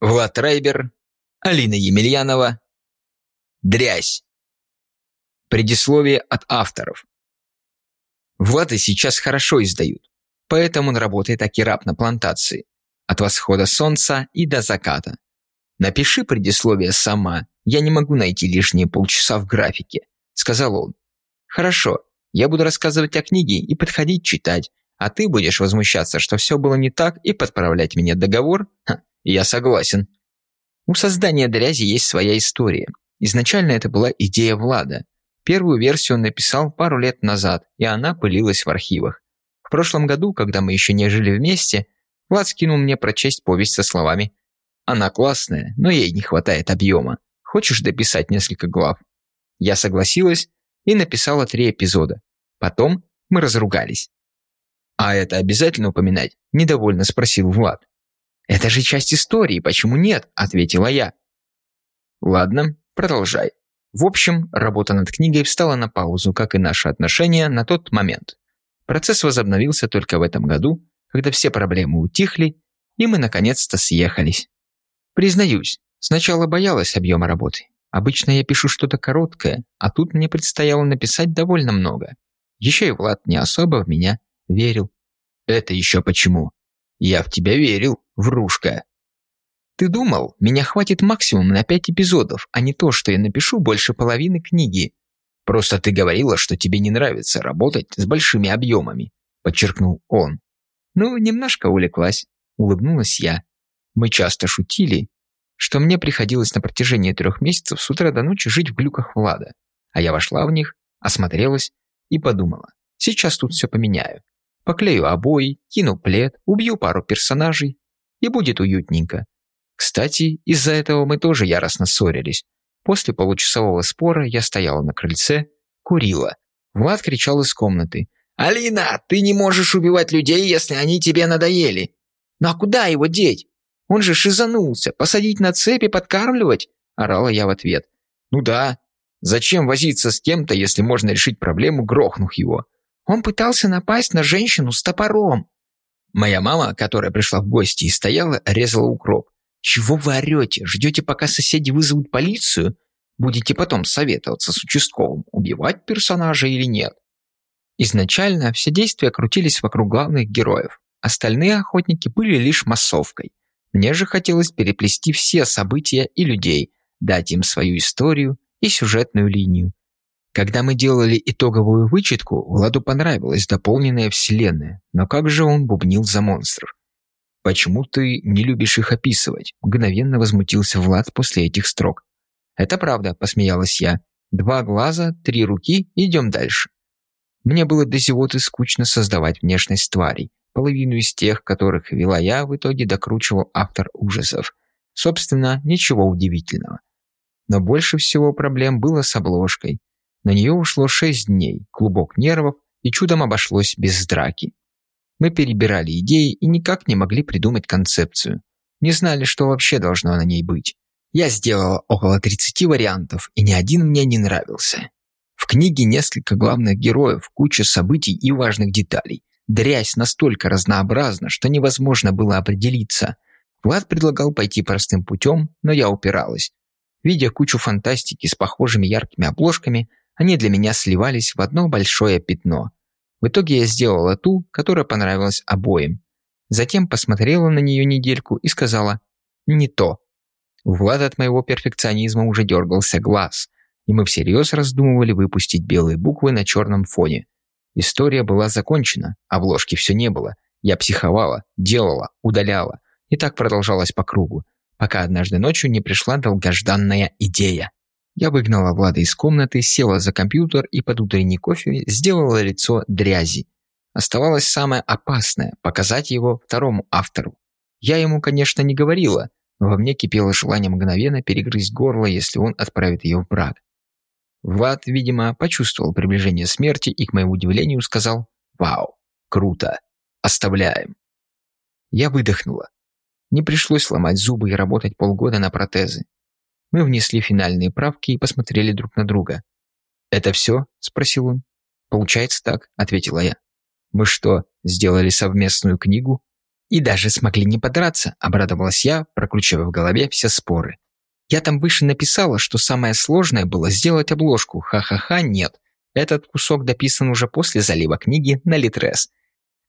Влад Райбер, Алина Емельянова. Дрязь. Предисловие от авторов. Влады сейчас хорошо издают, поэтому он работает акираб на плантации. От восхода солнца и до заката. Напиши предисловие сама, я не могу найти лишние полчаса в графике, сказал он. Хорошо, я буду рассказывать о книге и подходить читать, а ты будешь возмущаться, что все было не так, и подправлять мне договор? Ха, я согласен. У создания дрязи есть своя история. Изначально это была идея Влада. Первую версию он написал пару лет назад, и она пылилась в архивах. В прошлом году, когда мы еще не жили вместе, Влад скинул мне прочесть повесть со словами «Она классная, но ей не хватает объема. Хочешь дописать несколько глав?» Я согласилась и написала три эпизода. Потом мы разругались. «А это обязательно упоминать?» – недовольно спросил Влад. «Это же часть истории, почему нет?» – ответила я. «Ладно, продолжай». В общем, работа над книгой встала на паузу, как и наши отношения на тот момент. Процесс возобновился только в этом году, когда все проблемы утихли, и мы наконец-то съехались. Признаюсь, сначала боялась объема работы. Обычно я пишу что-то короткое, а тут мне предстояло написать довольно много. Еще и Влад не особо в меня верил. «Это еще почему?» «Я в тебя верил, врушка». «Ты думал, меня хватит максимум на пять эпизодов, а не то, что я напишу больше половины книги. Просто ты говорила, что тебе не нравится работать с большими объемами», подчеркнул он. «Ну, немножко увлеклась», улыбнулась я. Мы часто шутили, что мне приходилось на протяжении трех месяцев с утра до ночи жить в глюках Влада. А я вошла в них, осмотрелась и подумала, сейчас тут все поменяю. Поклею обои, кину плед, убью пару персонажей, и будет уютненько. Кстати, из-за этого мы тоже яростно ссорились. После получасового спора я стояла на крыльце, курила. Влад кричал из комнаты. «Алина, ты не можешь убивать людей, если они тебе надоели!» «Ну а куда его деть? Он же шизанулся. Посадить на цепи, подкармливать?» Орала я в ответ. «Ну да. Зачем возиться с кем-то, если можно решить проблему, грохнув его?» Он пытался напасть на женщину с топором. Моя мама, которая пришла в гости и стояла, резала укроп. «Чего вы орете? Ждете, пока соседи вызовут полицию? Будете потом советоваться с участковым, убивать персонажа или нет?» Изначально все действия крутились вокруг главных героев. Остальные охотники были лишь массовкой. Мне же хотелось переплести все события и людей, дать им свою историю и сюжетную линию. Когда мы делали итоговую вычетку, Владу понравилась дополненная вселенная, но как же он бубнил за монстров? «Почему ты не любишь их описывать?» – мгновенно возмутился Влад после этих строк. «Это правда», – посмеялась я. «Два глаза, три руки, идем дальше». Мне было до зевоты скучно создавать внешность тварей. Половину из тех, которых вела я, в итоге докручивал автор ужасов. Собственно, ничего удивительного. Но больше всего проблем было с обложкой. На нее ушло шесть дней, клубок нервов, и чудом обошлось без драки. Мы перебирали идеи и никак не могли придумать концепцию. Не знали, что вообще должно на ней быть. Я сделала около 30 вариантов, и ни один мне не нравился. В книге несколько главных героев, куча событий и важных деталей. Дрязь настолько разнообразна, что невозможно было определиться. Влад предлагал пойти простым путем, но я упиралась. Видя кучу фантастики с похожими яркими обложками, они для меня сливались в одно большое пятно. В итоге я сделала ту, которая понравилась обоим. Затем посмотрела на нее недельку и сказала «не то». У Влада от моего перфекционизма уже дергался глаз, и мы всерьез раздумывали выпустить белые буквы на черном фоне. История была закончена, обложки все не было. Я психовала, делала, удаляла. И так продолжалось по кругу, пока однажды ночью не пришла долгожданная идея. Я выгнала Влада из комнаты, села за компьютер и под утренний кофе сделала лицо дрязи. Оставалось самое опасное – показать его второму автору. Я ему, конечно, не говорила, но во мне кипело желание мгновенно перегрызть горло, если он отправит ее в брак. Влад, видимо, почувствовал приближение смерти и, к моему удивлению, сказал «Вау, круто, оставляем». Я выдохнула. Не пришлось ломать зубы и работать полгода на протезы. Мы внесли финальные правки и посмотрели друг на друга. «Это все?» – спросил он. «Получается так», – ответила я. «Мы что, сделали совместную книгу?» И даже смогли не подраться, обрадовалась я, прокручивая в голове все споры. Я там выше написала, что самое сложное было сделать обложку. Ха-ха-ха, нет. Этот кусок дописан уже после залива книги на Литрес.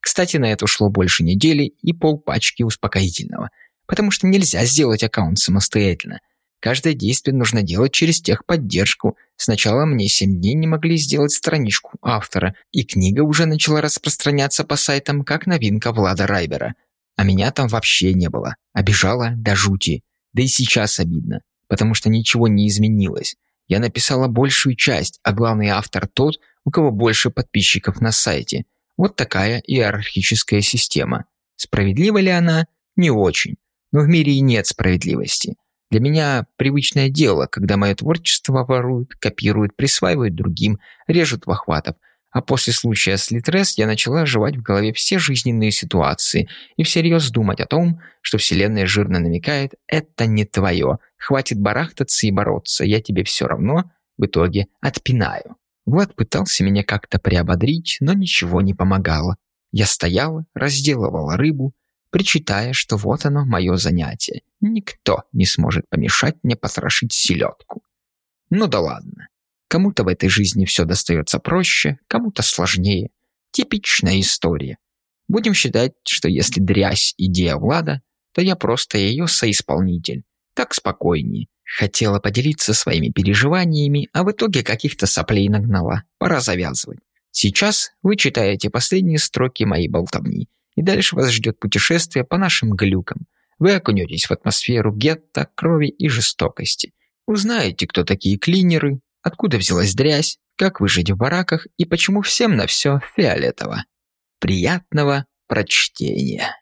Кстати, на это ушло больше недели и полпачки успокоительного. Потому что нельзя сделать аккаунт самостоятельно. Каждое действие нужно делать через техподдержку. Сначала мне 7 дней не могли сделать страничку автора, и книга уже начала распространяться по сайтам как новинка Влада Райбера. А меня там вообще не было. Обижала до жути. Да и сейчас обидно потому что ничего не изменилось. Я написала большую часть, а главный автор тот, у кого больше подписчиков на сайте. Вот такая иерархическая система. Справедлива ли она? Не очень. Но в мире и нет справедливости. Для меня привычное дело, когда мое творчество воруют, копируют, присваивают другим, режут в охватов – а после случая с Литрес я начала жевать в голове все жизненные ситуации и всерьез думать о том, что Вселенная жирно намекает «это не твое, хватит барахтаться и бороться, я тебе все равно в итоге отпинаю». Влад пытался меня как-то приободрить, но ничего не помогало. Я стояла, разделывала рыбу, причитая, что вот оно мое занятие. Никто не сможет помешать мне потрошить селедку. Ну да ладно. Кому-то в этой жизни все достается проще, кому-то сложнее. Типичная история. Будем считать, что если дрязь – идея Влада, то я просто ее соисполнитель. Так спокойнее. Хотела поделиться своими переживаниями, а в итоге каких-то соплей нагнала. Пора завязывать. Сейчас вы читаете последние строки моей болтовни, и дальше вас ждет путешествие по нашим глюкам. Вы окунетесь в атмосферу гетто, крови и жестокости. Узнаете, кто такие клинеры, откуда взялась дрязь, как выжить в бараках и почему всем на все фиолетово. Приятного прочтения!